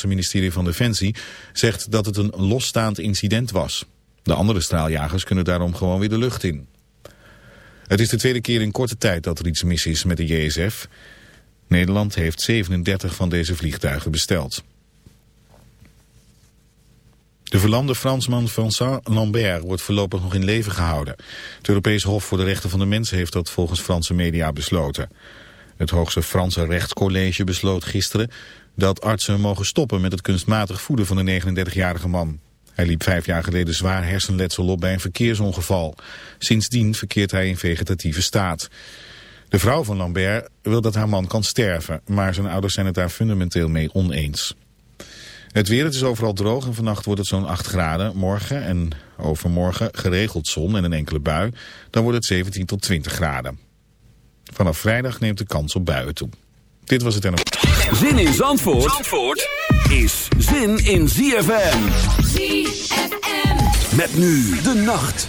Het ministerie van Defensie zegt dat het een losstaand incident was. De andere straaljagers kunnen daarom gewoon weer de lucht in. Het is de tweede keer in korte tijd dat er iets mis is met de JSF. Nederland heeft 37 van deze vliegtuigen besteld. De verlamde Fransman Vincent Lambert wordt voorlopig nog in leven gehouden. Het Europees Hof voor de Rechten van de Mens heeft dat volgens Franse media besloten. Het hoogste Franse rechtscollege besloot gisteren dat artsen mogen stoppen met het kunstmatig voeden van de 39-jarige man. Hij liep vijf jaar geleden zwaar hersenletsel op bij een verkeersongeval. Sindsdien verkeert hij in vegetatieve staat. De vrouw van Lambert wil dat haar man kan sterven, maar zijn ouders zijn het daar fundamenteel mee oneens. Het weer, het is overal droog en vannacht wordt het zo'n 8 graden. Morgen en overmorgen geregeld zon en een enkele bui. Dan wordt het 17 tot 20 graden. Vanaf vrijdag neemt de kans op buien toe. Dit was het en... Zin in Zandvoort, Zandvoort is zin in ZFM. ZFM. Met nu de nacht.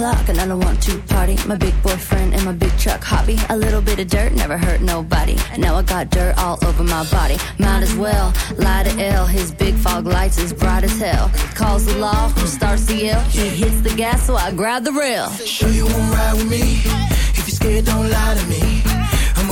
O'clock and I don't want to party. My big boyfriend and my big truck hobby. A little bit of dirt never hurt nobody. And now I got dirt all over my body. Might as well lie to L. His big fog lights is bright as hell. Calls the law starts to yell. He hits the gas so I grab the rail. Sure you won't ride with me? If you're scared, don't lie to me.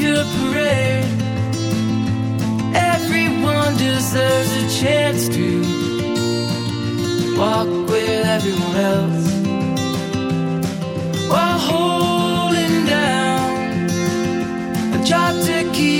your parade. Everyone deserves a chance to walk with everyone else while holding down a job to keep.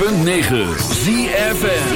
106.9 ZFN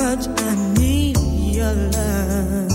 much I need your love.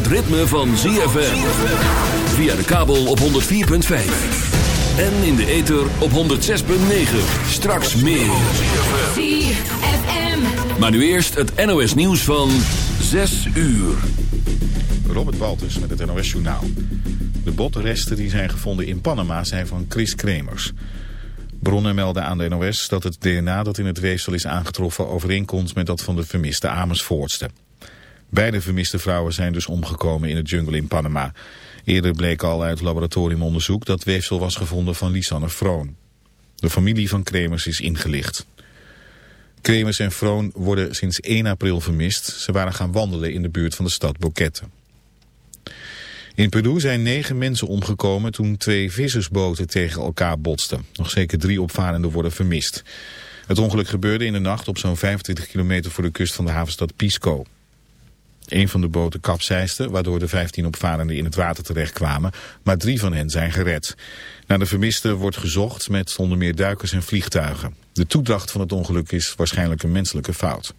Het ritme van ZFM. Via de kabel op 104.5. En in de ether op 106.9. Straks meer. ZFM. Maar nu eerst het NOS nieuws van 6 uur. Robert Walters met het NOS Journaal. De botresten die zijn gevonden in Panama zijn van Chris Kremers. Bronnen melden aan de NOS dat het DNA dat in het weefsel is aangetroffen overeenkomt met dat van de vermiste Amersfoortste. Beide vermiste vrouwen zijn dus omgekomen in het jungle in Panama. Eerder bleek al uit laboratoriumonderzoek dat weefsel was gevonden van Lisanne Vroon. De familie van Kremers is ingelicht. Kremers en Vroon worden sinds 1 april vermist. Ze waren gaan wandelen in de buurt van de stad Boquete. In Peru zijn negen mensen omgekomen toen twee vissersboten tegen elkaar botsten. Nog zeker drie opvarenden worden vermist. Het ongeluk gebeurde in de nacht op zo'n 25 kilometer voor de kust van de havenstad Pisco. Een van de boten kapseisde, waardoor de 15 opvarenden in het water terechtkwamen, maar drie van hen zijn gered. Naar de vermisten wordt gezocht met onder meer duikers en vliegtuigen. De toedracht van het ongeluk is waarschijnlijk een menselijke fout.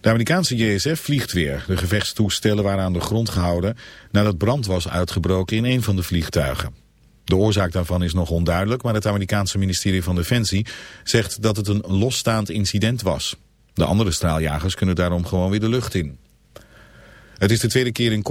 De Amerikaanse JSF vliegt weer. De gevechtstoestellen waren aan de grond gehouden nadat brand was uitgebroken in een van de vliegtuigen. De oorzaak daarvan is nog onduidelijk, maar het Amerikaanse ministerie van Defensie zegt dat het een losstaand incident was. De andere straaljagers kunnen daarom gewoon weer de lucht in. Het is de tweede keer in kort